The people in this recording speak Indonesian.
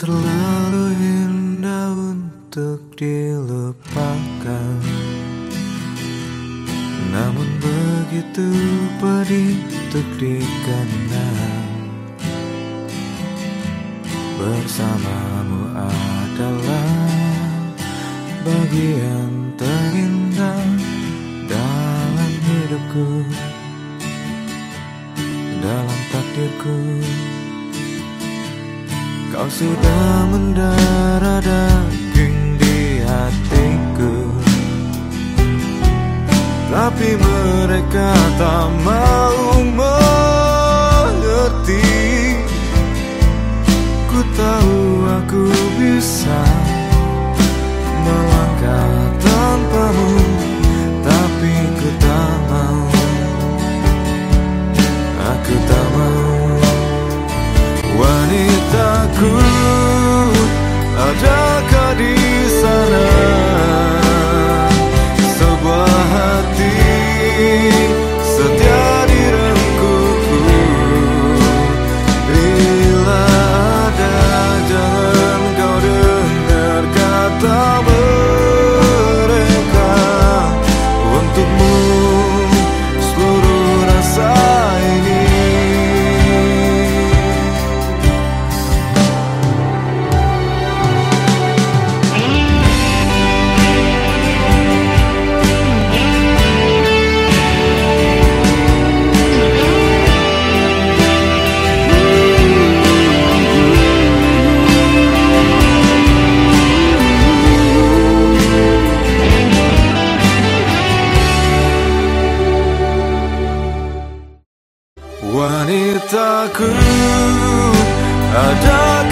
terlalu indah untuk dilupakan. Namun begitu pedih untuk dikenang. Bersamamu adalah bagian terindah dalam hidupku Dalam takdirku Kau sudah mendarah daging di hatiku. Tapi mereka tak mau good. Cintaku ada